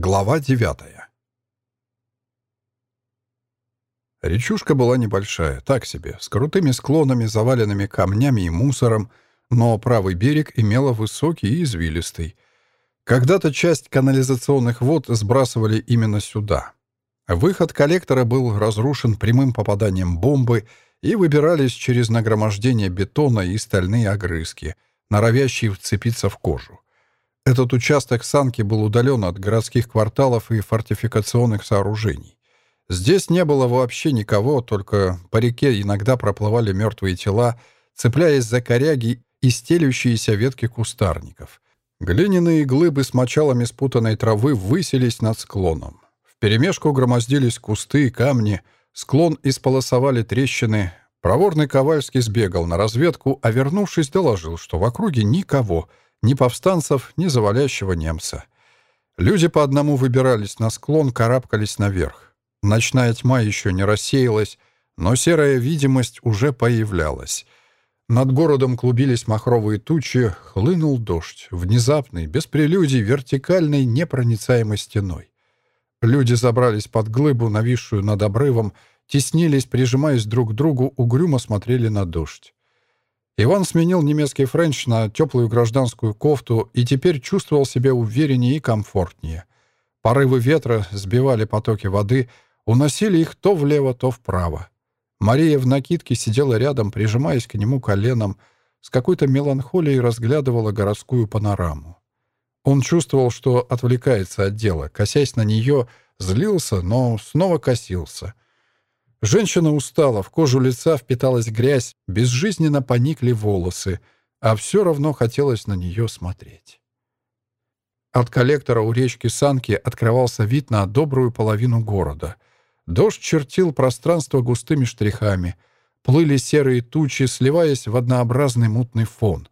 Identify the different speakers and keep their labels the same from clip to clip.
Speaker 1: Глава девятая. Речушка была небольшая, так себе, с крутыми склонами, заваленными камнями и мусором, но правый берег имела высокий и извилистый. Когда-то часть канализационных вод сбрасывали именно сюда. Выход коллектора был разрушен прямым попаданием бомбы и выбирались через нагромождение бетона и стальные огрызки, норовящие вцепиться в кожу. Этот участок Санки был удален от городских кварталов и фортификационных сооружений. Здесь не было вообще никого, только по реке иногда проплывали мертвые тела, цепляясь за коряги и стелющиеся ветки кустарников. Глиняные глыбы с мочалами спутанной травы высились над склоном. Вперемешку громоздились кусты и камни, склон исполосовали трещины. Проворный Ковальский сбегал на разведку, а вернувшись, доложил, что в округе никого — ни повстанцев, ни завалящего немца. Люди по одному выбирались на склон, карабкались наверх. Ночная тьма еще не рассеялась, но серая видимость уже появлялась. Над городом клубились махровые тучи, хлынул дождь, внезапный, без прелюдий, вертикальной, непроницаемой стеной. Люди забрались под глыбу, нависшую над обрывом, теснились, прижимаясь друг к другу, угрюмо смотрели на дождь. Иван сменил немецкий френч на теплую гражданскую кофту и теперь чувствовал себя увереннее и комфортнее. Порывы ветра сбивали потоки воды, уносили их то влево, то вправо. Мария в накидке сидела рядом, прижимаясь к нему коленом, с какой-то меланхолией разглядывала городскую панораму. Он чувствовал, что отвлекается от дела, косясь на нее, злился, но снова косился — Женщина устала, в кожу лица впиталась грязь, безжизненно поникли волосы, а все равно хотелось на нее смотреть. От коллектора у речки Санки открывался вид на добрую половину города. Дождь чертил пространство густыми штрихами. Плыли серые тучи, сливаясь в однообразный мутный фон.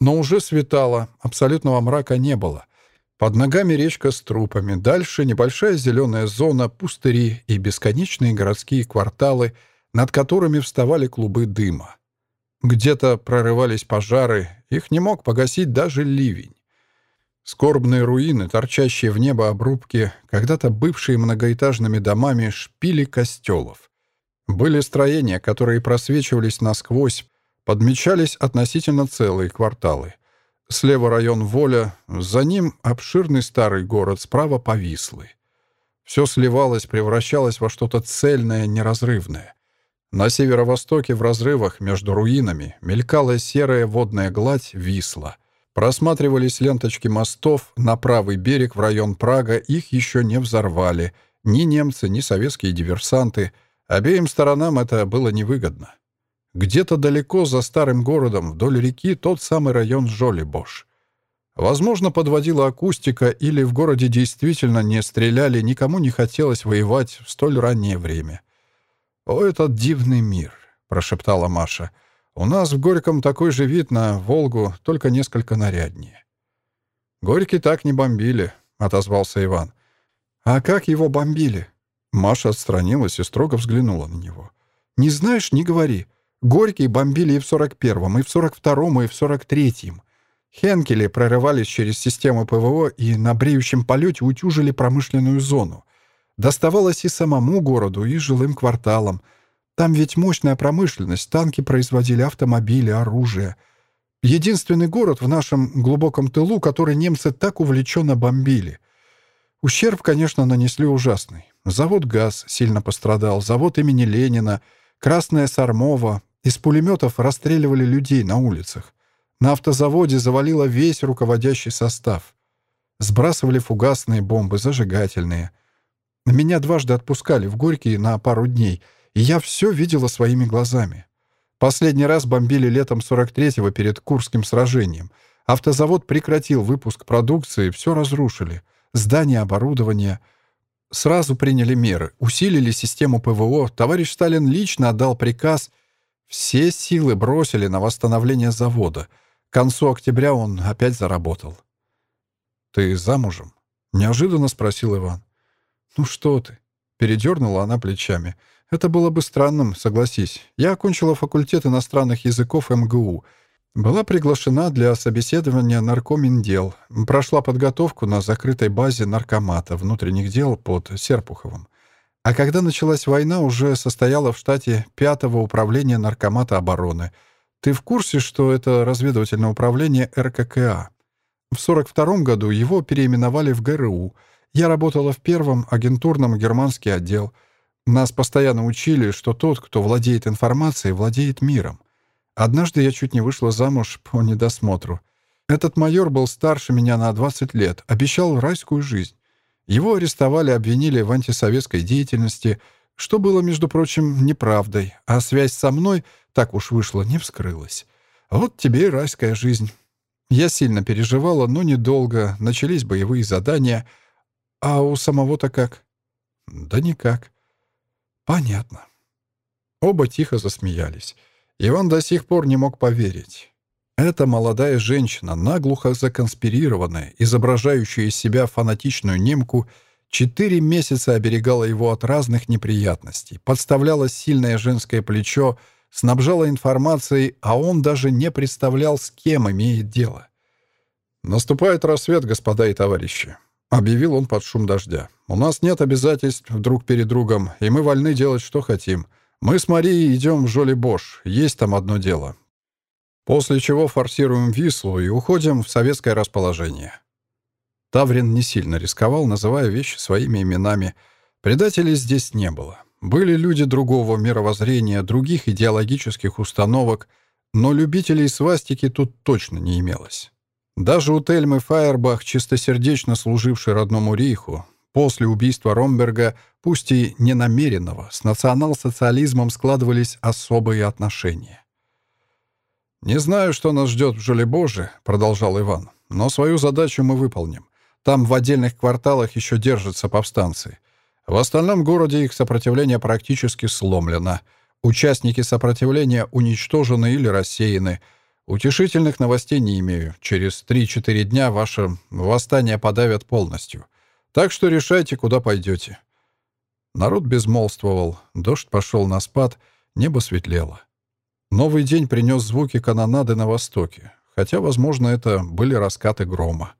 Speaker 1: Но уже светало, абсолютного мрака не было — под ногами речка с трупами, дальше небольшая зеленая зона, пустыри и бесконечные городские кварталы, над которыми вставали клубы дыма. Где-то прорывались пожары, их не мог погасить даже ливень. Скорбные руины, торчащие в небо обрубки, когда-то бывшие многоэтажными домами шпили костелов. Были строения, которые просвечивались насквозь, подмечались относительно целые кварталы — Слева район Воля, за ним обширный старый город, справа Повислый. Все сливалось, превращалось во что-то цельное, неразрывное. На северо-востоке в разрывах между руинами мелькала серая водная гладь Висла. Просматривались ленточки мостов на правый берег в район Прага, их еще не взорвали. Ни немцы, ни советские диверсанты. Обеим сторонам это было невыгодно. Где-то далеко за старым городом вдоль реки тот самый район Жолибош. Возможно, подводила акустика, или в городе действительно не стреляли, никому не хотелось воевать в столь раннее время. «О, этот дивный мир!» — прошептала Маша. «У нас в Горьком такой же вид на Волгу, только несколько наряднее». «Горький так не бомбили», — отозвался Иван. «А как его бомбили?» Маша отстранилась и строго взглянула на него. «Не знаешь — не говори. Горький бомбили и в 41-м, и в 42-м, и в 43-м. Хенкели прорывались через систему ПВО и на бреющем полете утюжили промышленную зону. Доставалось и самому городу, и жилым кварталам. Там ведь мощная промышленность, танки производили, автомобили, оружие. Единственный город в нашем глубоком тылу, который немцы так увлеченно бомбили. Ущерб, конечно, нанесли ужасный. Завод «ГАЗ» сильно пострадал, завод имени Ленина, Красная Сармова, из пулеметов расстреливали людей на улицах. На автозаводе завалило весь руководящий состав. Сбрасывали фугасные бомбы, зажигательные. Меня дважды отпускали в Горький на пару дней, и я все видела своими глазами. Последний раз бомбили летом 43-го перед Курским сражением. Автозавод прекратил выпуск продукции, все разрушили. Здание, оборудование. Сразу приняли меры, усилили систему ПВО. Товарищ Сталин лично отдал приказ — все силы бросили на восстановление завода. К концу октября он опять заработал. «Ты замужем?» — неожиданно спросил Иван. «Ну что ты?» — передернула она плечами. «Это было бы странным, согласись. Я окончила факультет иностранных языков МГУ. Была приглашена для собеседования наркоминдел. Прошла подготовку на закрытой базе наркомата внутренних дел под Серпуховым. А когда началась война, уже состояла в штате пятого управления наркомата обороны. Ты в курсе, что это разведывательное управление РККА? В 42 году его переименовали в ГРУ. Я работала в первом агентурном германский отдел. Нас постоянно учили, что тот, кто владеет информацией, владеет миром. Однажды я чуть не вышла замуж по недосмотру. Этот майор был старше меня на 20 лет, обещал райскую жизнь. Его арестовали, обвинили в антисоветской деятельности, что было, между прочим, неправдой, а связь со мной, так уж вышло, не вскрылась. Вот тебе и райская жизнь. Я сильно переживала, но недолго. Начались боевые задания. А у самого-то как? Да никак. Понятно. Оба тихо засмеялись. Иван до сих пор не мог поверить. Эта молодая женщина, наглухо законспирированная, изображающая из себя фанатичную немку, четыре месяца оберегала его от разных неприятностей, подставляла сильное женское плечо, снабжала информацией, а он даже не представлял, с кем имеет дело. «Наступает рассвет, господа и товарищи», — объявил он под шум дождя. «У нас нет обязательств друг перед другом, и мы вольны делать, что хотим. Мы с Марией идем в Жоли-Бош, есть там одно дело. После чего форсируем Вислу и уходим в советское расположение. Таврин не сильно рисковал, называя вещи своими именами. Предателей здесь не было. Были люди другого мировоззрения, других идеологических установок, но любителей свастики тут точно не имелось. Даже у Тельмы Фаербах, чистосердечно служивший родному рейху, После убийства Ромберга, пусть и ненамеренного, с национал-социализмом складывались особые отношения. «Не знаю, что нас ждет в Жолебоже», — продолжал Иван, «но свою задачу мы выполним. Там в отдельных кварталах еще держатся повстанцы. В остальном городе их сопротивление практически сломлено. Участники сопротивления уничтожены или рассеяны. Утешительных новостей не имею. Через 3-4 дня ваше восстание подавят полностью. Так что решайте, куда пойдете». Народ безмолвствовал, дождь пошел на спад, небо светлело. Новый день принес звуки канонады на востоке, хотя, возможно, это были раскаты грома.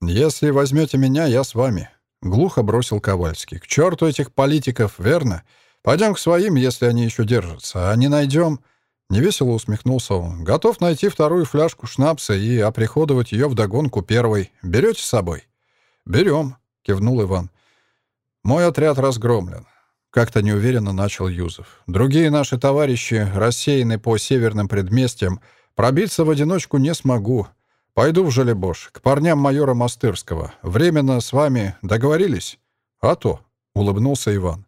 Speaker 1: «Если возьмете меня, я с вами», — глухо бросил Ковальский. «К черту этих политиков, верно? Пойдем к своим, если они еще держатся, а не найдем...» Невесело усмехнулся он. «Готов найти вторую фляжку шнапса и оприходовать ее вдогонку первой. Берете с собой?» «Берем», кивнул Иван. «Мой отряд разгромлен», — как-то неуверенно начал Юзов. «Другие наши товарищи рассеяны по северным предместьям. Пробиться в одиночку не смогу. Пойду в Желебош, к парням майора Мастырского. Временно с вами договорились?» «А то», — улыбнулся Иван.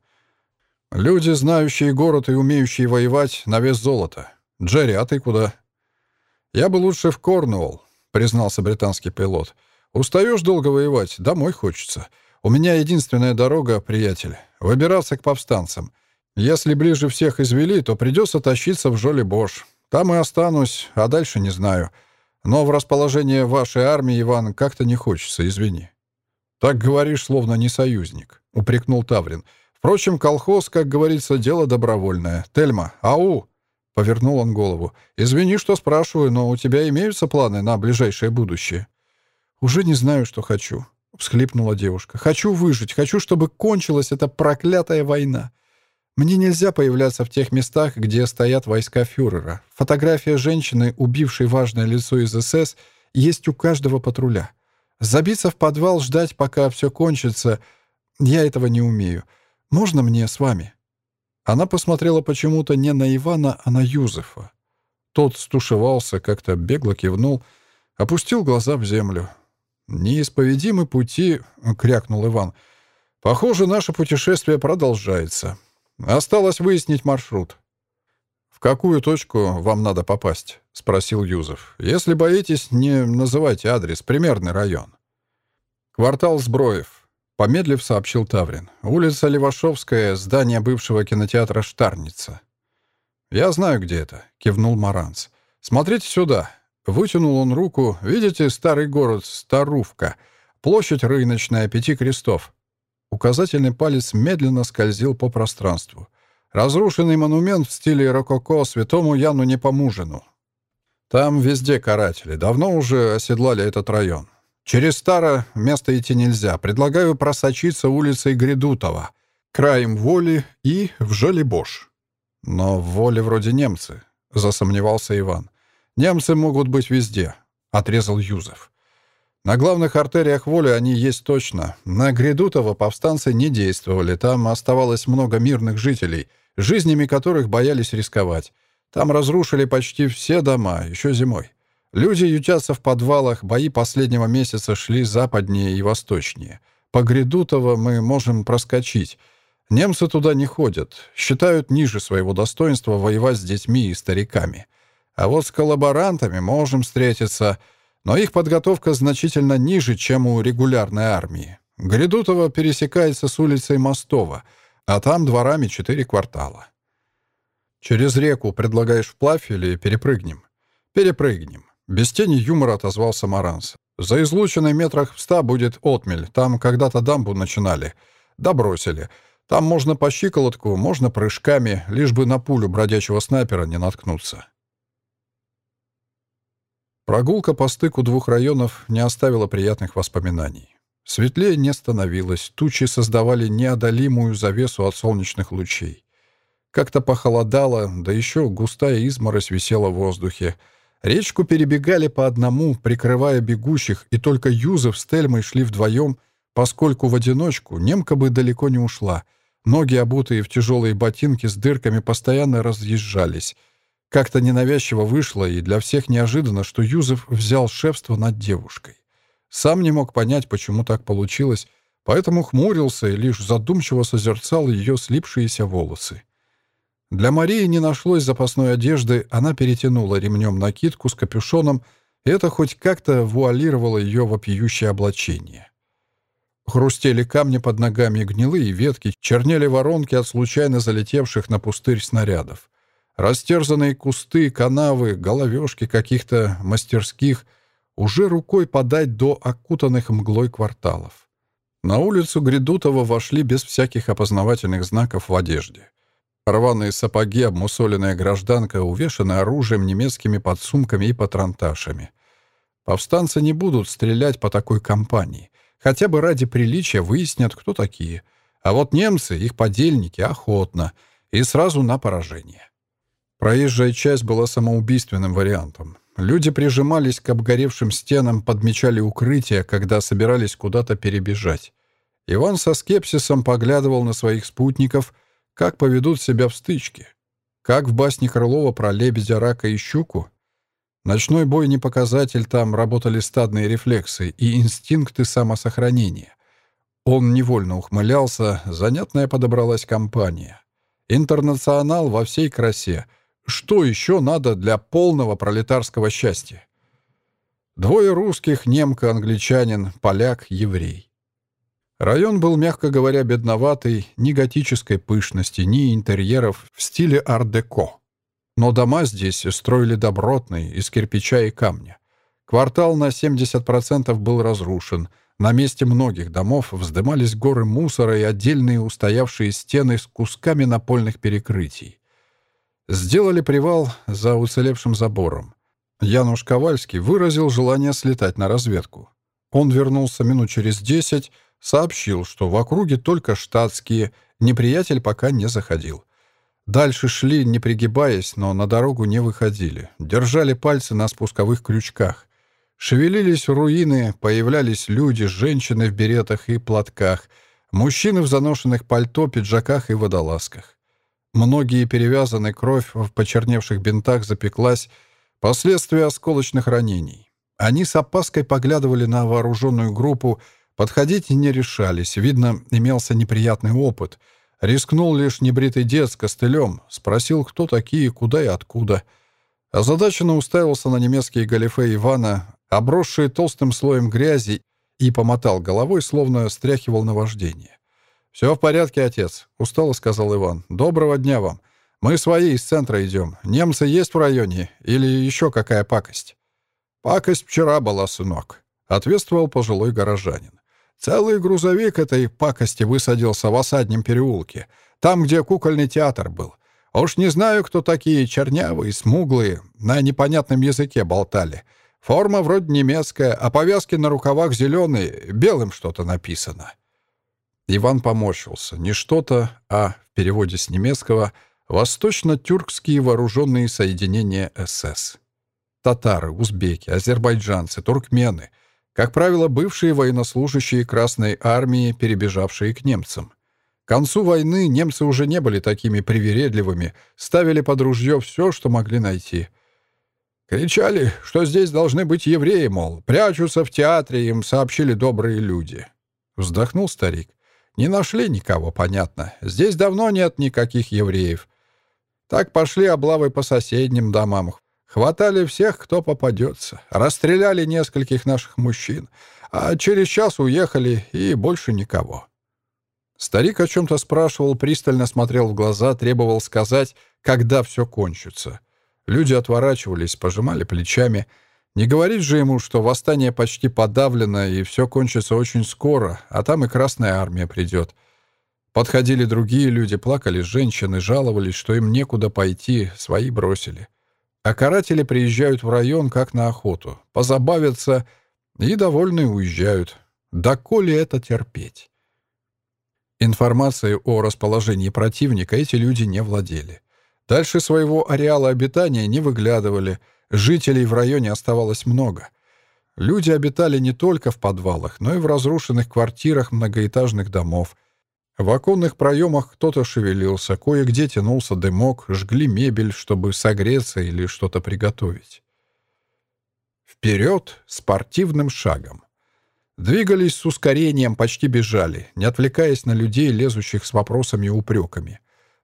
Speaker 1: «Люди, знающие город и умеющие воевать, на вес золота. Джерри, а ты куда?» «Я бы лучше в Корнуолл», — признался британский пилот. Устаешь долго воевать, домой хочется. У меня единственная дорога, приятель, выбираться к повстанцам. Если ближе всех извели, то придется тащиться в Жоли Бош. Там и останусь, а дальше не знаю. Но в расположение вашей армии, Иван, как-то не хочется, извини». «Так говоришь, словно не союзник», — упрекнул Таврин. «Впрочем, колхоз, как говорится, дело добровольное. Тельма, ау!» — повернул он голову. «Извини, что спрашиваю, но у тебя имеются планы на ближайшее будущее?» «Уже не знаю, что хочу», — всхлипнула девушка. «Хочу выжить, хочу, чтобы кончилась эта проклятая война. Мне нельзя появляться в тех местах, где стоят войска фюрера. Фотография женщины, убившей важное лицо из СС, есть у каждого патруля. Забиться в подвал, ждать, пока все кончится, я этого не умею. Можно мне с вами?» Она посмотрела почему-то не на Ивана, а на Юзефа. Тот стушевался, как-то бегло кивнул, опустил глаза в землю. «Неисповедимы пути», — крякнул Иван. «Похоже, наше путешествие продолжается. Осталось выяснить маршрут». «В какую точку вам надо попасть?» — спросил Юзов. «Если боитесь, не называйте адрес, примерный район». «Квартал Сброев», — помедлив сообщил Таврин. «Улица Левашовская, здание бывшего кинотеатра «Штарница». «Я знаю, где это», — кивнул Маранц. «Смотрите сюда. Вытянул он руку. «Видите старый город Старувка? Площадь рыночная, пяти крестов». Указательный палец медленно скользил по пространству. Разрушенный монумент в стиле рококо святому Яну Непомужину. Там везде каратели. Давно уже оседлали этот район. Через Старо место идти нельзя. Предлагаю просочиться улицей Гридутова, краем Воли и в Жолебош. Но в Воле вроде немцы, засомневался Иван. Немцы могут быть везде, отрезал Юзеф. На главных артериях воли они есть точно. На Гридутово повстанцы не действовали. Там оставалось много мирных жителей, жизнями которых боялись рисковать. Там разрушили почти все дома, еще зимой. Люди ютятся в подвалах, бои последнего месяца шли западнее и восточнее. По Гридутово мы можем проскочить. Немцы туда не ходят, считают ниже своего достоинства воевать с детьми и стариками. А вот с коллаборантами можем встретиться, но их подготовка значительно ниже, чем у регулярной армии. Гридутово пересекается с улицей Мостова, а там дворами четыре квартала. «Через реку предлагаешь вплавь или перепрыгнем?» «Перепрыгнем». Без тени юмора отозвался Маранс. «За излученной метрах в ста будет отмель. Там когда-то дамбу начинали. Да бросили. Там можно по щиколотку, можно прыжками, лишь бы на пулю бродячего снайпера не наткнуться». Прогулка по стыку двух районов не оставила приятных воспоминаний. Светлее не становилось, тучи создавали неодолимую завесу от солнечных лучей. Как-то похолодало, да еще густая изморозь висела в воздухе. Речку перебегали по одному, прикрывая бегущих, и только Юзеф с Тельмой шли вдвоем, поскольку в одиночку немка бы далеко не ушла. Ноги, обутые в тяжелые ботинки с дырками, постоянно разъезжались. Как-то ненавязчиво вышло, и для всех неожиданно, что Юзеф взял шефство над девушкой. Сам не мог понять, почему так получилось, поэтому хмурился и лишь задумчиво созерцал ее слипшиеся волосы. Для Марии не нашлось запасной одежды, она перетянула ремнем накидку с капюшоном, и это хоть как-то вуалировало ее вопиющее облачение. Хрустели камни под ногами, гнилые ветки, чернели воронки от случайно залетевших на пустырь снарядов. Растерзанные кусты, канавы, головешки каких-то мастерских уже рукой подать до окутанных мглой кварталов. На улицу Гридутова вошли без всяких опознавательных знаков в одежде. Рваные сапоги, обмусоленная гражданка, увешанная оружием, немецкими подсумками и патронташами. Повстанцы не будут стрелять по такой компании. Хотя бы ради приличия выяснят, кто такие. А вот немцы, их подельники, охотно. И сразу на поражение. Проезжая часть была самоубийственным вариантом. Люди прижимались к обгоревшим стенам, подмечали укрытия, когда собирались куда-то перебежать. Иван со скепсисом поглядывал на своих спутников — как поведут себя в стычке? Как в басне Крылова про лебедя, рака и щуку? Ночной бой не показатель, там работали стадные рефлексы и инстинкты самосохранения. Он невольно ухмылялся, занятная подобралась компания. Интернационал во всей красе. Что еще надо для полного пролетарского счастья? Двое русских, немка, англичанин, поляк, еврей. Район был, мягко говоря, бедноватый, ни готической пышности, ни интерьеров в стиле ар-деко. Но дома здесь строили добротные, из кирпича и камня. Квартал на 70% был разрушен. На месте многих домов вздымались горы мусора и отдельные устоявшие стены с кусками напольных перекрытий. Сделали привал за уцелевшим забором. Януш Ковальский выразил желание слетать на разведку. Он вернулся минут через десять, сообщил, что в округе только штатские, неприятель пока не заходил. Дальше шли, не пригибаясь, но на дорогу не выходили. Держали пальцы на спусковых крючках. Шевелились руины, появлялись люди, женщины в беретах и платках, мужчины в заношенных пальто, пиджаках и водолазках. Многие перевязаны, кровь в почерневших бинтах запеклась, последствия осколочных ранений. Они с опаской поглядывали на вооруженную группу, Подходить не решались, видно, имелся неприятный опыт. Рискнул лишь небритый дед с костылем, спросил, кто такие, куда и откуда. Озадаченно уставился на немецкие галифе Ивана, обросшие толстым слоем грязи, и помотал головой, словно стряхивал наваждение. «Все в порядке, отец», — устало сказал Иван. «Доброго дня вам. Мы свои из центра идем. Немцы есть в районе? Или еще какая пакость?» «Пакость вчера была, сынок», — ответствовал пожилой горожанин. Целый грузовик этой пакости высадился в осаднем переулке, там, где кукольный театр был. Уж не знаю, кто такие чернявые, смуглые, на непонятном языке болтали. Форма вроде немецкая, а повязки на рукавах зеленые, белым что-то написано». Иван поморщился. Не что-то, а, в переводе с немецкого, «Восточно-тюркские вооруженные соединения СС». Татары, узбеки, азербайджанцы, туркмены. Как правило, бывшие военнослужащие Красной Армии, перебежавшие к немцам. К концу войны немцы уже не были такими привередливыми, ставили под ружье все, что могли найти. Кричали, что здесь должны быть евреи, мол, прячутся в театре, им сообщили добрые люди. Вздохнул старик. Не нашли никого, понятно. Здесь давно нет никаких евреев. Так пошли облавы по соседним домам. Хватали всех, кто попадется. Расстреляли нескольких наших мужчин. А через час уехали, и больше никого. Старик о чем-то спрашивал, пристально смотрел в глаза, требовал сказать, когда все кончится. Люди отворачивались, пожимали плечами. Не говорить же ему, что восстание почти подавлено, и все кончится очень скоро, а там и Красная Армия придет. Подходили другие люди, плакали женщины, жаловались, что им некуда пойти, свои бросили. А каратели приезжают в район, как на охоту, позабавятся и довольные уезжают. Да коли это терпеть? Информацией о расположении противника эти люди не владели. Дальше своего ареала обитания не выглядывали, жителей в районе оставалось много. Люди обитали не только в подвалах, но и в разрушенных квартирах многоэтажных домов — в оконных проемах кто-то шевелился, кое-где тянулся дымок, жгли мебель, чтобы согреться или что-то приготовить. Вперед спортивным шагом. Двигались с ускорением, почти бежали, не отвлекаясь на людей, лезущих с вопросами и упреками.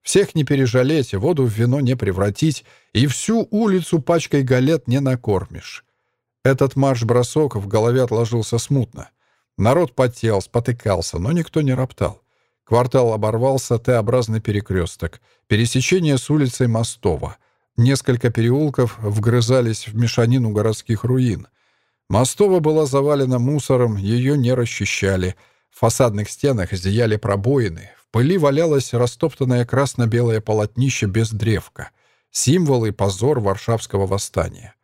Speaker 1: Всех не пережалеть, воду в вино не превратить, и всю улицу пачкой галет не накормишь. Этот марш-бросок в голове отложился смутно. Народ потел, спотыкался, но никто не роптал. Квартал оборвался, Т-образный перекресток. Пересечение с улицей Мостова. Несколько переулков вгрызались в мешанину городских руин. Мостова была завалена мусором, ее не расчищали. В фасадных стенах зияли пробоины. Пыли валялось растоптанное красно-белое полотнище без древка. Символ и позор Варшавского восстания.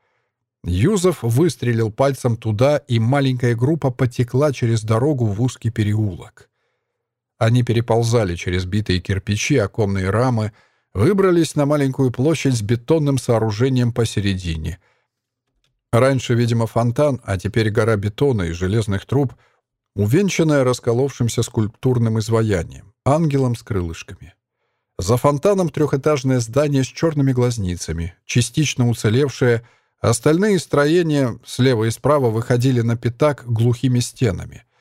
Speaker 1: Юзов выстрелил пальцем туда, и маленькая группа потекла через дорогу в узкий переулок. Они переползали через битые кирпичи, оконные рамы, выбрались на маленькую площадь с бетонным сооружением посередине. Раньше, видимо, фонтан, а теперь гора бетона и железных труб, увенчанная расколовшимся скульптурным изваянием, ангелом с крылышками. За фонтаном трехэтажное здание с черными глазницами, частично уцелевшее, остальные строения слева и справа выходили на пятак глухими стенами —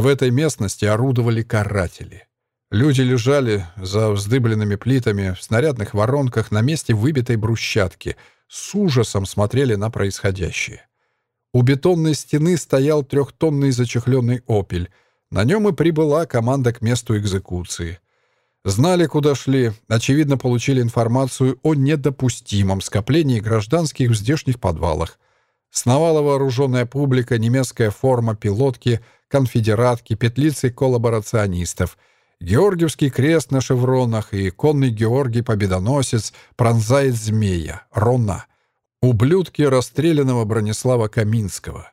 Speaker 1: в этой местности орудовали каратели. Люди лежали за вздыбленными плитами в снарядных воронках на месте выбитой брусчатки, с ужасом смотрели на происходящее. У бетонной стены стоял трехтонный зачехленный «Опель». На нем и прибыла команда к месту экзекуции. Знали, куда шли, очевидно, получили информацию о недопустимом скоплении гражданских в здешних подвалах. Сновала вооруженная публика, немецкая форма, пилотки — конфедератки, петлицы коллаборационистов, Георгиевский крест на шевронах и конный Георгий Победоносец пронзает змея, Рона, ублюдки расстрелянного Бронислава Каминского.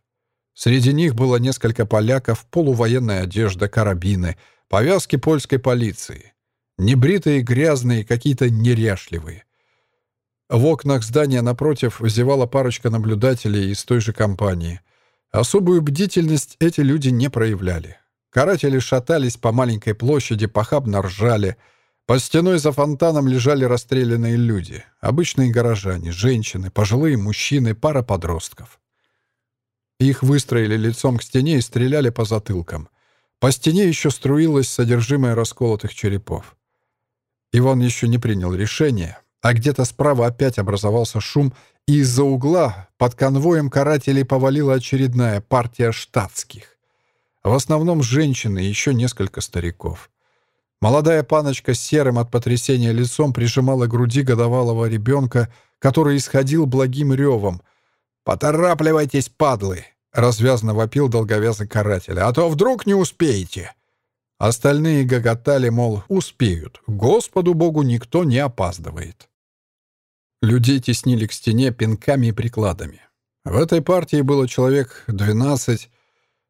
Speaker 1: Среди них было несколько поляков, полувоенная одежда, карабины, повязки польской полиции. Небритые, грязные, какие-то неряшливые. В окнах здания напротив зевала парочка наблюдателей из той же компании — Особую бдительность эти люди не проявляли. Каратели шатались по маленькой площади, похабно ржали. Под стеной за фонтаном лежали расстрелянные люди. Обычные горожане, женщины, пожилые мужчины, пара подростков. Их выстроили лицом к стене и стреляли по затылкам. По стене еще струилось содержимое расколотых черепов. Иван еще не принял решения, а где-то справа опять образовался шум, и из-за угла под конвоем карателей повалила очередная партия штатских. В основном женщины и еще несколько стариков. Молодая паночка с серым от потрясения лицом прижимала груди годовалого ребенка, который исходил благим ревом. «Поторапливайтесь, падлы!» — развязно вопил долговязый каратель. «А то вдруг не успеете!» Остальные гоготали, мол, успеют. Господу Богу никто не опаздывает. Людей теснили к стене пинками и прикладами. В этой партии было человек двенадцать.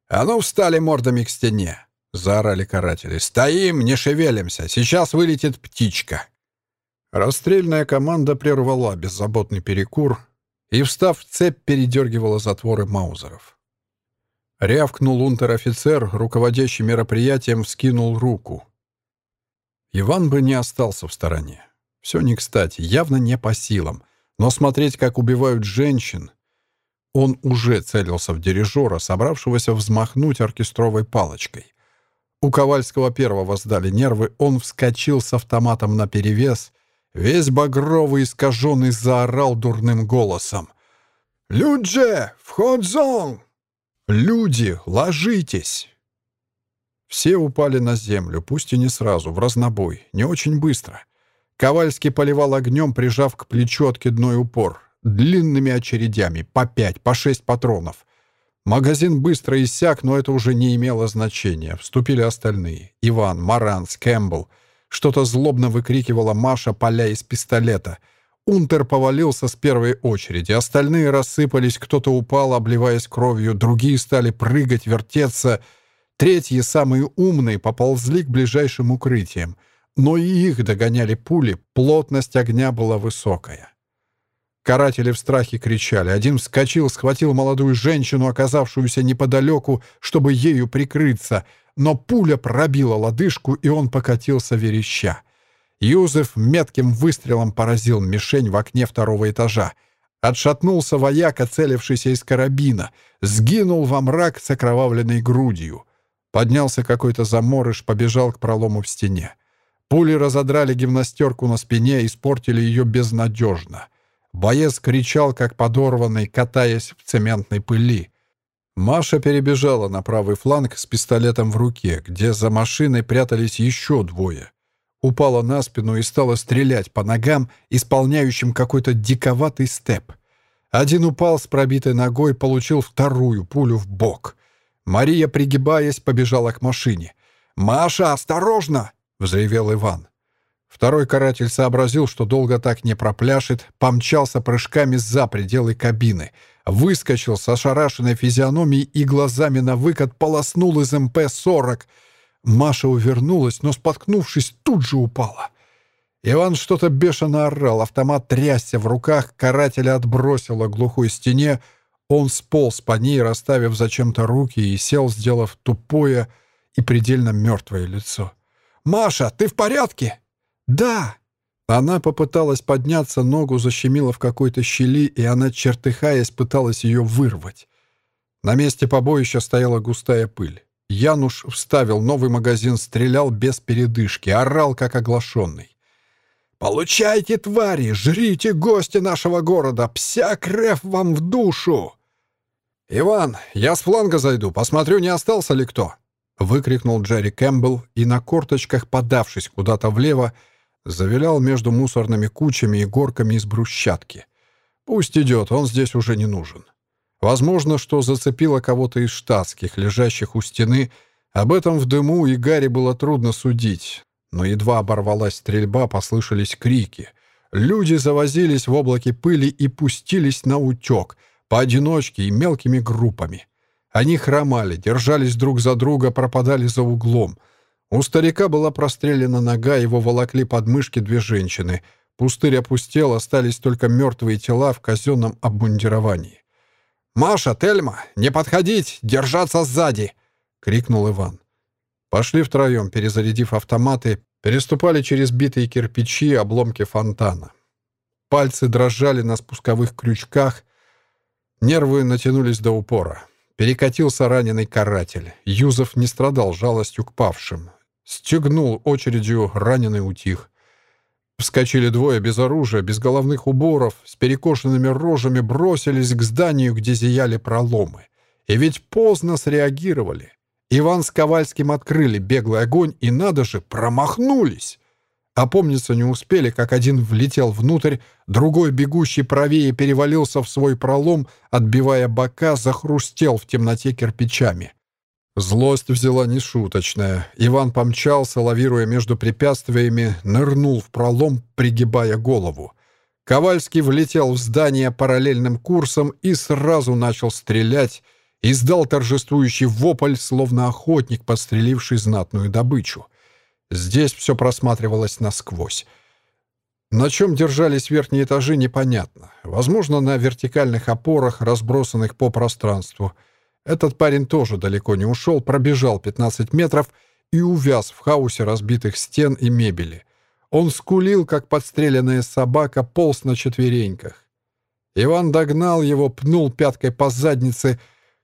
Speaker 1: «А ну, встали мордами к стене!» — заорали каратели. «Стоим, не шевелимся! Сейчас вылетит птичка!» Расстрельная команда прервала беззаботный перекур и, встав в цепь, передергивала затворы маузеров. Рявкнул унтер-офицер, руководящий мероприятием, вскинул руку. Иван бы не остался в стороне. Все не кстати, явно не по силам. Но смотреть, как убивают женщин... Он уже целился в дирижера, собравшегося взмахнуть оркестровой палочкой. У Ковальского первого сдали нервы, он вскочил с автоматом наперевес, весь багровый искаженный заорал дурным голосом. «Людже, вход зон! Люди, ложитесь!» Все упали на землю, пусть и не сразу, в разнобой, не очень быстро. Ковальский поливал огнем, прижав к плечу откидной упор, длинными очередями, по пять, по шесть патронов. Магазин быстро иссяк, но это уже не имело значения. Вступили остальные. Иван, Маранс, Кэмпбелл. Что-то злобно выкрикивала Маша, поля из пистолета. Унтер повалился с первой очереди. Остальные рассыпались, кто-то упал, обливаясь кровью, другие стали прыгать, вертеться. Третьи, самые умные, поползли к ближайшим укрытиям — но и их догоняли пули, плотность огня была высокая. Каратели в страхе кричали. Один вскочил, схватил молодую женщину, оказавшуюся неподалеку, чтобы ею прикрыться, но пуля пробила лодыжку, и он покатился вереща. Юзеф метким выстрелом поразил мишень в окне второго этажа. Отшатнулся вояка, целившийся из карабина, сгинул во мрак с окровавленной грудью. Поднялся какой-то заморыш, побежал к пролому в стене. Пули разодрали гимнастерку на спине, испортили ее безнадежно. Боец кричал, как подорванный, катаясь в цементной пыли. Маша перебежала на правый фланг с пистолетом в руке, где за машиной прятались еще двое. Упала на спину и стала стрелять по ногам, исполняющим какой-то диковатый степ. Один упал с пробитой ногой, получил вторую пулю в бок. Мария, пригибаясь, побежала к машине. «Маша, осторожно!» взревел Иван. Второй каратель сообразил, что долго так не пропляшет, помчался прыжками за пределы кабины, выскочил с ошарашенной физиономией и глазами на выкат полоснул из МП-40. Маша увернулась, но, споткнувшись, тут же упала. Иван что-то бешено орал, автомат трясся в руках, карателя отбросило к глухой стене, он сполз по ней, расставив зачем-то руки, и сел, сделав тупое и предельно мертвое лицо. «Маша, ты в порядке?» «Да». Она попыталась подняться, ногу защемила в какой-то щели, и она, чертыхаясь, пыталась ее вырвать. На месте побоища стояла густая пыль. Януш вставил новый магазин, стрелял без передышки, орал, как оглашенный. «Получайте, твари! Жрите гости нашего города! Пся крев вам в душу!» «Иван, я с фланга зайду, посмотрю, не остался ли кто?» — выкрикнул Джерри Кэмпбелл и на корточках, подавшись куда-то влево, завилял между мусорными кучами и горками из брусчатки. «Пусть идет, он здесь уже не нужен». Возможно, что зацепило кого-то из штатских, лежащих у стены. Об этом в дыму и Гарри было трудно судить. Но едва оборвалась стрельба, послышались крики. Люди завозились в облаке пыли и пустились на утек, поодиночке и мелкими группами. Они хромали, держались друг за друга, пропадали за углом. У старика была прострелена нога, его волокли под мышки две женщины. Пустырь опустел, остались только мертвые тела в казенном обмундировании. «Маша, Тельма, не подходить! Держаться сзади!» — крикнул Иван. Пошли втроем, перезарядив автоматы, переступали через битые кирпичи и обломки фонтана. Пальцы дрожали на спусковых крючках, нервы натянулись до упора. Перекатился раненый каратель. Юзов не страдал жалостью к павшим. Стегнул очередью, раненый утих. Вскочили двое без оружия, без головных уборов, с перекошенными рожами бросились к зданию, где зияли проломы. И ведь поздно среагировали. Иван с Ковальским открыли беглый огонь, и, надо же, промахнулись. Опомниться не успели, как один влетел внутрь, другой, бегущий правее, перевалился в свой пролом, отбивая бока, захрустел в темноте кирпичами. Злость взяла нешуточная. Иван помчался, лавируя между препятствиями, нырнул в пролом, пригибая голову. Ковальский влетел в здание параллельным курсом и сразу начал стрелять, издал торжествующий вопль, словно охотник, подстреливший знатную добычу. Здесь все просматривалось насквозь. На чем держались верхние этажи, непонятно. Возможно, на вертикальных опорах, разбросанных по пространству. Этот парень тоже далеко не ушел, пробежал 15 метров и увяз в хаосе разбитых стен и мебели. Он скулил, как подстреленная собака, полз на четвереньках. Иван догнал его, пнул пяткой по заднице.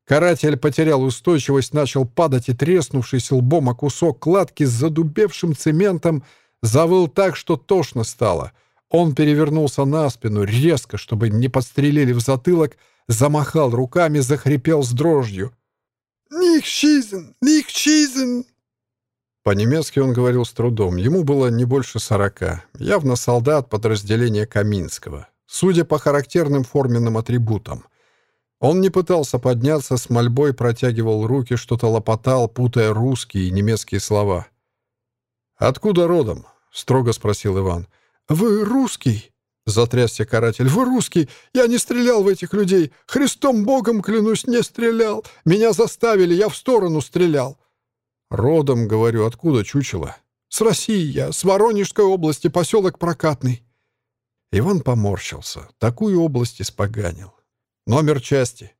Speaker 1: Каратель потерял устойчивость, начал падать и, треснувшись лбом о кусок кладки с задубевшим цементом, Завыл так, что тошно стало. Он перевернулся на спину, резко, чтобы не подстрелили в затылок, замахал руками, захрипел с дрожью. «Них шизен! Них шизен!» По-немецки он говорил с трудом. Ему было не больше сорока. Явно солдат подразделения Каминского. Судя по характерным форменным атрибутам. Он не пытался подняться, с мольбой протягивал руки, что-то лопотал, путая русские и немецкие слова. «Откуда родом?» — строго спросил Иван. «Вы русский?» — затрясся каратель. «Вы русский! Я не стрелял в этих людей! Христом Богом, клянусь, не стрелял! Меня заставили, я в сторону стрелял!» «Родом, говорю, откуда чучело?» «С России я, с Воронежской области, поселок Прокатный». Иван поморщился. Такую область испоганил. «Номер части?»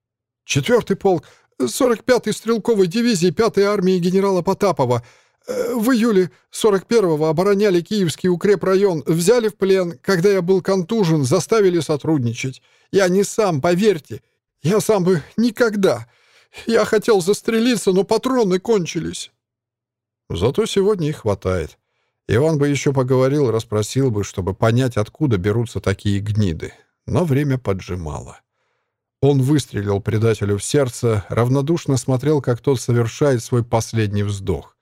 Speaker 1: «Четвертый полк, 45-й стрелковой дивизии 5-й армии генерала Потапова. Э, в июле 41-го обороняли Киевский укрепрайон, взяли в плен. Когда я был контужен, заставили сотрудничать. Я не сам, поверьте. Я сам бы никогда. Я хотел застрелиться, но патроны кончились. Зато сегодня их хватает. Иван бы еще поговорил, расспросил бы, чтобы понять, откуда берутся такие гниды. Но время поджимало. Он выстрелил предателю в сердце, равнодушно смотрел, как тот совершает свой последний вздох.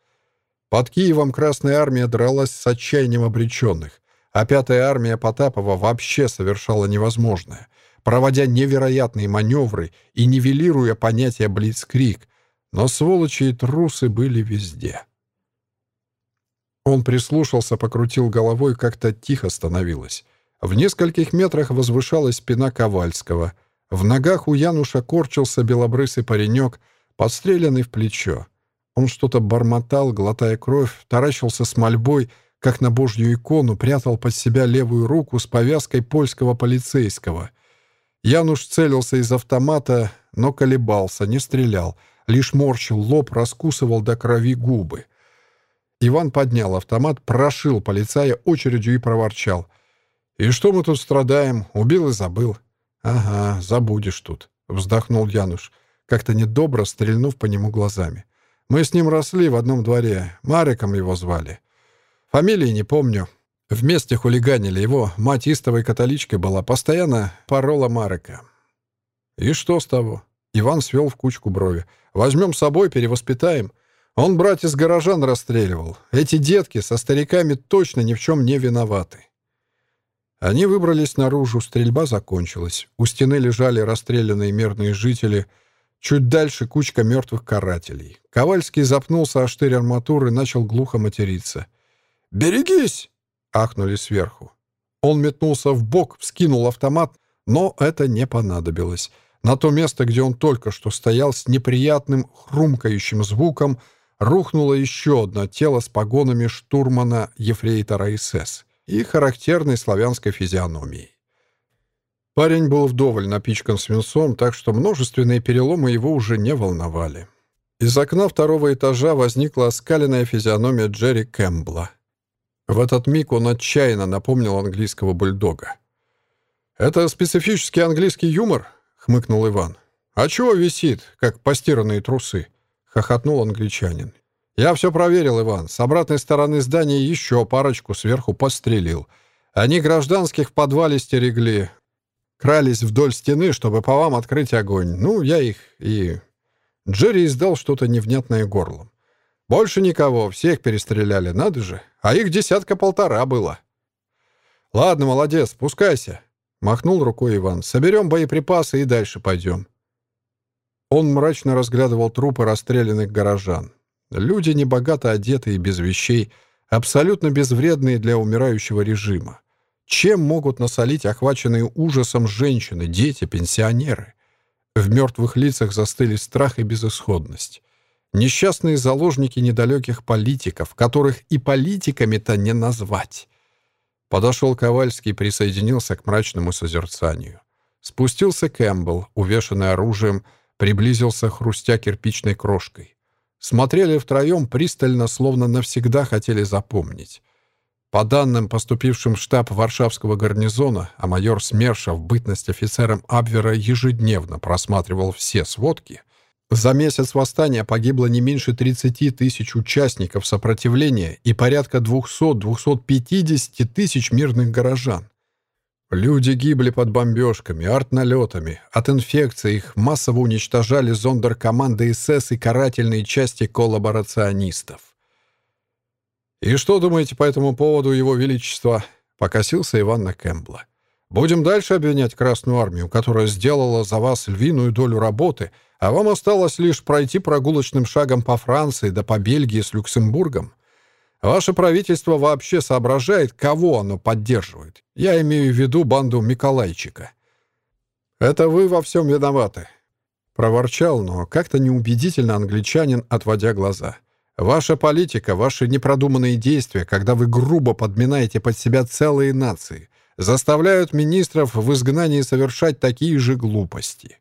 Speaker 1: Под Киевом Красная Армия дралась с отчаянием обреченных, а Пятая Армия Потапова вообще совершала невозможное, проводя невероятные маневры и нивелируя понятие «блицкрик», но сволочи и трусы были везде. Он прислушался, покрутил головой, как-то тихо становилось. В нескольких метрах возвышалась спина Ковальского. В ногах у Януша корчился белобрысый паренек, подстреленный в плечо. Он что-то бормотал, глотая кровь, таращился с мольбой, как на божью икону, прятал под себя левую руку с повязкой польского полицейского. Януш целился из автомата, но колебался, не стрелял, лишь морщил лоб, раскусывал до крови губы. Иван поднял автомат, прошил полицая очередью и проворчал. «И что мы тут страдаем? Убил и забыл». «Ага, забудешь тут», — вздохнул Януш, как-то недобро стрельнув по нему глазами. Мы с ним росли в одном дворе. Мариком его звали. Фамилии не помню. Вместе хулиганили его. Мать истовой католичкой была. Постоянно порола Марика. И что с того? Иван свел в кучку брови. Возьмем с собой, перевоспитаем. Он братья с горожан расстреливал. Эти детки со стариками точно ни в чем не виноваты. Они выбрались наружу, стрельба закончилась. У стены лежали расстрелянные мирные жители — Чуть дальше кучка мертвых карателей. Ковальский запнулся о штырь арматуры и начал глухо материться. «Берегись!» — ахнули сверху. Он метнулся в бок, вскинул автомат, но это не понадобилось. На то место, где он только что стоял с неприятным хрумкающим звуком, рухнуло еще одно тело с погонами штурмана ефрейтора СС и характерной славянской физиономией. Парень был вдоволь напичкан свинцом, так что множественные переломы его уже не волновали. Из окна второго этажа возникла оскаленная физиономия Джерри Кэмпбелла. В этот миг он отчаянно напомнил английского бульдога. «Это специфический английский юмор?» — хмыкнул Иван. «А чего висит, как постиранные трусы?» — хохотнул англичанин. «Я все проверил, Иван. С обратной стороны здания еще парочку сверху подстрелил. Они гражданских в подвале стерегли. Крались вдоль стены, чтобы по вам открыть огонь. Ну, я их и...» Джерри издал что-то невнятное горлом. «Больше никого, всех перестреляли, надо же. А их десятка-полтора было». «Ладно, молодец, спускайся», — махнул рукой Иван. «Соберем боеприпасы и дальше пойдем». Он мрачно разглядывал трупы расстрелянных горожан. Люди, небогато одетые, без вещей, абсолютно безвредные для умирающего режима. Чем могут насолить охваченные ужасом женщины, дети, пенсионеры? В мертвых лицах застыли страх и безысходность. Несчастные заложники недалеких политиков, которых и политиками-то не назвать. Подошел Ковальский и присоединился к мрачному созерцанию. Спустился Кэмпбелл, увешанный оружием, приблизился, хрустя кирпичной крошкой. Смотрели втроем пристально, словно навсегда хотели запомнить. По данным, поступившим в штаб Варшавского гарнизона, а майор Смершев, бытность офицером Абвера, ежедневно просматривал все сводки, за месяц восстания погибло не меньше 30 тысяч участников сопротивления и порядка 200-250 тысяч мирных горожан. Люди гибли под бомбежками, артналетами. От инфекции их массово уничтожали зондеркоманды СС и карательные части коллаборационистов. «И что думаете по этому поводу, Его Величество?» — покосился Иван на Кэмпбелла. «Будем дальше обвинять Красную Армию, которая сделала за вас львиную долю работы, а вам осталось лишь пройти прогулочным шагом по Франции да по Бельгии с Люксембургом?» Ваше правительство вообще соображает, кого оно поддерживает. Я имею в виду банду Миколайчика. Это вы во всем виноваты. Проворчал, но как-то неубедительно англичанин, отводя глаза. Ваша политика, ваши непродуманные действия, когда вы грубо подминаете под себя целые нации, заставляют министров в изгнании совершать такие же глупости.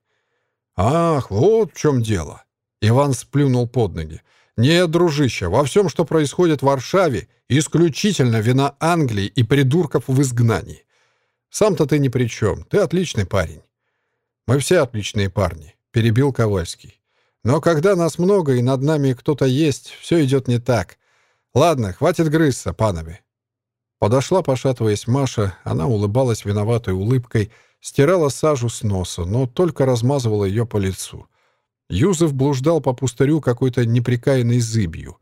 Speaker 1: Ах, вот в чем дело. Иван сплюнул под ноги. «Нет, дружище, во всем, что происходит в Варшаве, исключительно вина Англии и придурков в изгнании. Сам-то ты ни при чем, ты отличный парень». «Мы все отличные парни», — перебил Ковальский. «Но когда нас много и над нами кто-то есть, все идет не так. Ладно, хватит грызться, панове». Подошла, пошатываясь Маша, она улыбалась виноватой улыбкой, стирала сажу с носа, но только размазывала ее по лицу. Юзеф блуждал по пустырю какой-то неприкаянной зыбью.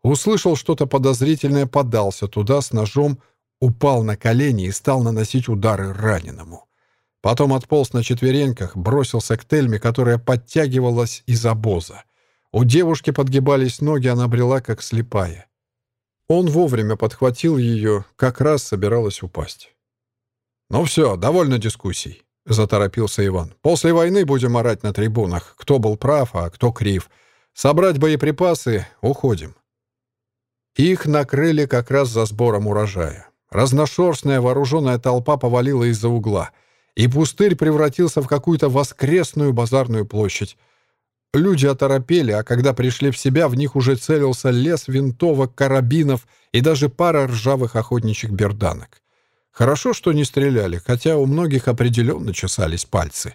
Speaker 1: Услышал что-то подозрительное, подался туда с ножом, упал на колени и стал наносить удары раненому. Потом отполз на четвереньках, бросился к Тельме, которая подтягивалась из обоза. У девушки подгибались ноги, она брела как слепая. Он вовремя подхватил ее, как раз собиралась упасть. «Ну все, довольно дискуссий», — заторопился Иван. «После войны будем орать на трибунах, кто был прав, а кто крив. Собрать боеприпасы, уходим». Их накрыли как раз за сбором урожая. Разношерстная вооруженная толпа повалила из-за угла, и пустырь превратился в какую-то воскресную базарную площадь. Люди оторопели, а когда пришли в себя, в них уже целился лес винтовок, карабинов и даже пара ржавых охотничьих берданок. Хорошо, что не стреляли, хотя у многих определенно чесались пальцы.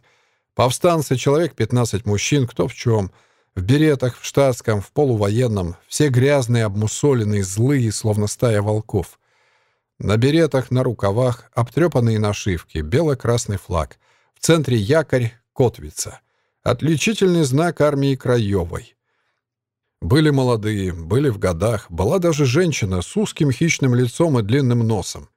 Speaker 1: Повстанцы, человек 15 мужчин, кто в чем. В беретах, в штатском, в полувоенном. Все грязные, обмусоленные, злые, словно стая волков. На беретах, на рукавах, обтрепанные нашивки, бело-красный флаг. В центре якорь, котвица. Отличительный знак армии Краевой. Были молодые, были в годах, была даже женщина с узким хищным лицом и длинным носом.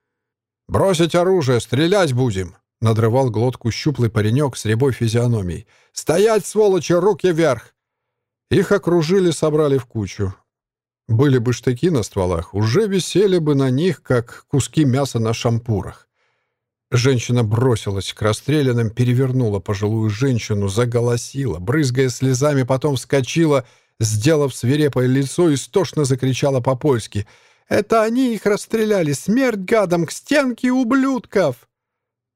Speaker 1: «Бросить оружие, стрелять будем!» — надрывал глотку щуплый паренек с рябой физиономией. «Стоять, сволочи, руки вверх!» Их окружили, собрали в кучу. Были бы штыки на стволах, уже висели бы на них, как куски мяса на шампурах. Женщина бросилась к расстрелянным, перевернула пожилую женщину, заголосила, брызгая слезами, потом вскочила, сделав свирепое лицо, истошно закричала по-польски — это они их расстреляли! Смерть гадам! К стенке ублюдков!»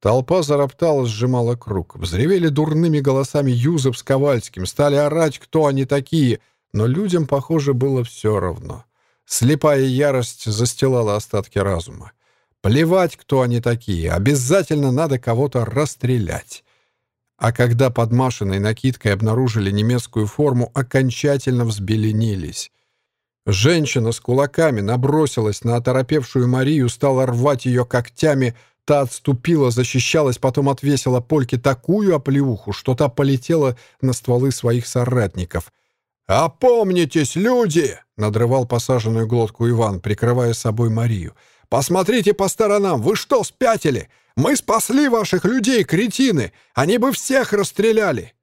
Speaker 1: Толпа зароптала, сжимала круг. Взревели дурными голосами Юзеф с Ковальским, стали орать, кто они такие, но людям, похоже, было все равно. Слепая ярость застилала остатки разума. Плевать, кто они такие, обязательно надо кого-то расстрелять. А когда под Машиной накидкой обнаружили немецкую форму, окончательно взбеленились. Женщина с кулаками набросилась на оторопевшую Марию, стала рвать ее когтями, та отступила, защищалась, потом отвесила Польке такую оплеуху, что та полетела на стволы своих соратников. «Опомнитесь, люди!» — надрывал посаженную глотку Иван, прикрывая собой Марию. «Посмотрите по сторонам! Вы что, спятили? Мы спасли ваших людей, кретины! Они бы всех расстреляли!»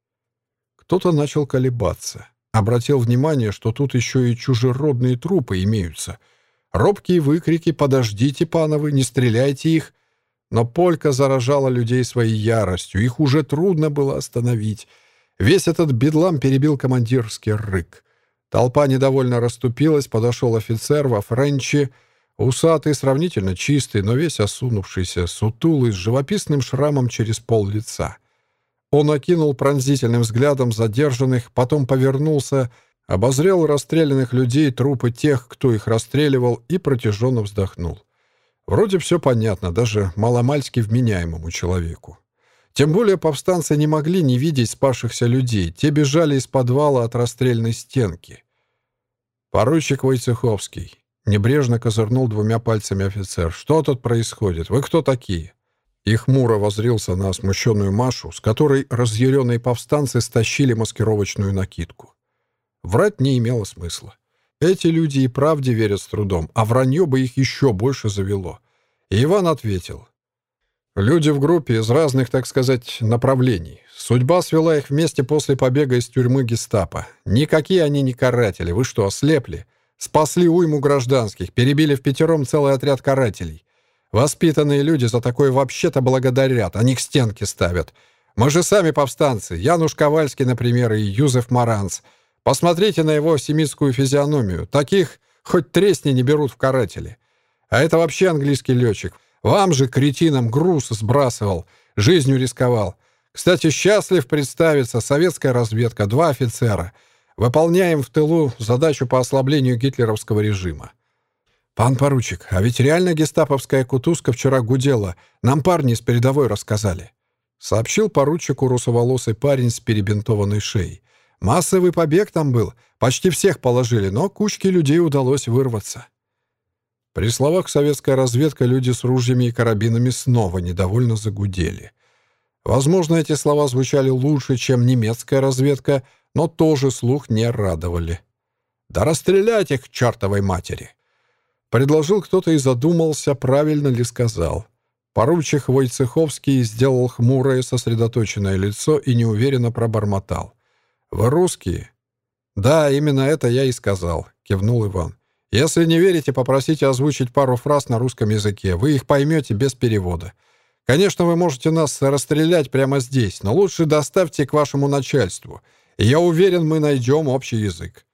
Speaker 1: Кто-то начал колебаться. Обратил внимание, что тут еще и чужеродные трупы имеются. Робкие выкрики «Подождите, пановы, не стреляйте их!» Но Полька заражала людей своей яростью. Их уже трудно было остановить. Весь этот бедлам перебил командирский рык. Толпа недовольно расступилась, подошел офицер во френче, усатый, сравнительно чистый, но весь осунувшийся, сутулый, с живописным шрамом через пол лица. Он окинул пронзительным взглядом задержанных, потом повернулся, обозрел расстрелянных людей, трупы тех, кто их расстреливал, и протяженно вздохнул. Вроде все понятно, даже маломальски вменяемому человеку. Тем более повстанцы не могли не видеть спасшихся людей. Те бежали из подвала от расстрельной стенки. «Поручик Войцеховский», — небрежно козырнул двумя пальцами офицер. «Что тут происходит? Вы кто такие?» И хмуро возрился на смущенную Машу, с которой разъяренные повстанцы стащили маскировочную накидку. Врать не имело смысла. Эти люди и правде верят с трудом, а вранье бы их еще больше завело. И Иван ответил. «Люди в группе из разных, так сказать, направлений. Судьба свела их вместе после побега из тюрьмы гестапо. Никакие они не каратели. Вы что, ослепли? Спасли уйму гражданских, перебили в пятером целый отряд карателей. Воспитанные люди за такое вообще-то благодарят, они к стенке ставят. Мы же сами повстанцы. Януш Ковальский, например, и Юзеф Маранц. Посмотрите на его семитскую физиономию. Таких хоть тресни не берут в каратели. А это вообще английский летчик. Вам же, кретинам, груз сбрасывал, жизнью рисковал. Кстати, счастлив представиться, советская разведка, два офицера. Выполняем в тылу задачу по ослаблению гитлеровского режима. «Пан поручик, а ведь реально гестаповская кутузка вчера гудела. Нам парни с передовой рассказали», — сообщил поручику русоволосый парень с перебинтованной шеей. «Массовый побег там был. Почти всех положили, но кучке людей удалось вырваться». При словах «советская разведка» люди с ружьями и карабинами снова недовольно загудели. Возможно, эти слова звучали лучше, чем немецкая разведка, но тоже слух не радовали. «Да расстрелять их чертовой матери!» Предложил кто-то и задумался, правильно ли сказал. Поручик Войцеховский сделал хмурое сосредоточенное лицо и неуверенно пробормотал. «Вы русские?» «Да, именно это я и сказал», — кивнул Иван. «Если не верите, попросите озвучить пару фраз на русском языке. Вы их поймете без перевода. Конечно, вы можете нас расстрелять прямо здесь, но лучше доставьте к вашему начальству. Я уверен, мы найдем общий язык».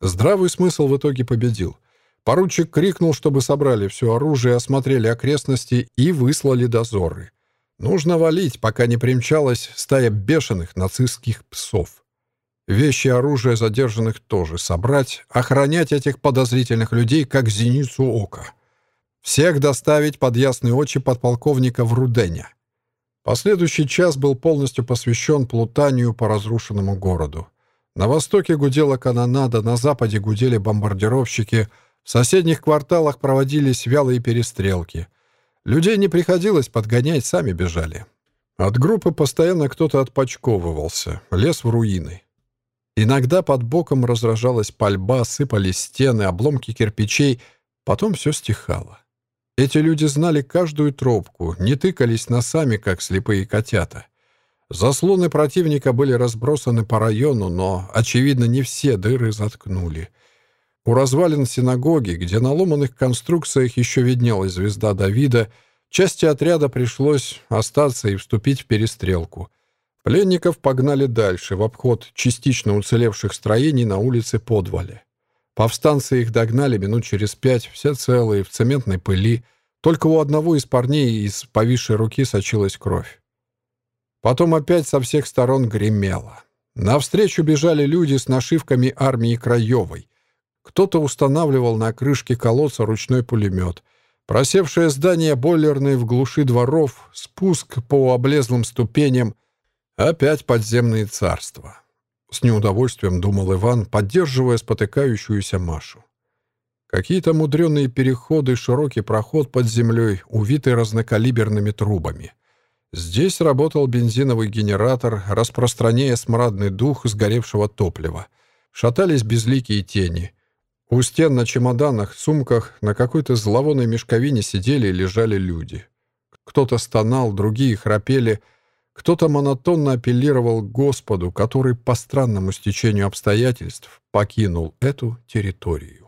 Speaker 1: Здравый смысл в итоге победил. Поручик крикнул, чтобы собрали все оружие, осмотрели окрестности и выслали дозоры. Нужно валить, пока не примчалась стая бешеных нацистских псов. Вещи и оружие задержанных тоже собрать, охранять этих подозрительных людей, как зеницу ока. Всех доставить под ясные очи подполковника в Руденя. Последующий час был полностью посвящен плутанию по разрушенному городу. На востоке гудела канонада, на западе гудели бомбардировщики — в соседних кварталах проводились вялые перестрелки. Людей не приходилось подгонять, сами бежали. От группы постоянно кто-то отпочковывался, лез в руины. Иногда под боком разражалась пальба, сыпались стены, обломки кирпичей, потом все стихало. Эти люди знали каждую тропку, не тыкались носами, как слепые котята. Заслоны противника были разбросаны по району, но, очевидно, не все дыры заткнули — у развалин синагоги, где на ломаных конструкциях еще виднелась звезда Давида, части отряда пришлось остаться и вступить в перестрелку. Пленников погнали дальше, в обход частично уцелевших строений на улице Подвале. Повстанцы их догнали минут через пять, все целые, в цементной пыли. Только у одного из парней из повисшей руки сочилась кровь. Потом опять со всех сторон гремело. Навстречу бежали люди с нашивками армии Краевой. Кто-то устанавливал на крышке колодца ручной пулемет. Просевшее здание бойлерной в глуши дворов, спуск по облезлым ступеням. Опять подземные царства. С неудовольствием думал Иван, поддерживая спотыкающуюся Машу. Какие-то мудреные переходы, широкий проход под землей, увитый разнокалиберными трубами. Здесь работал бензиновый генератор, распространяя смрадный дух сгоревшего топлива. Шатались безликие тени — у стен на чемоданах, сумках, на какой-то зловонной мешковине сидели и лежали люди. Кто-то стонал, другие храпели. Кто-то монотонно апеллировал к Господу, который по странному стечению обстоятельств покинул эту территорию.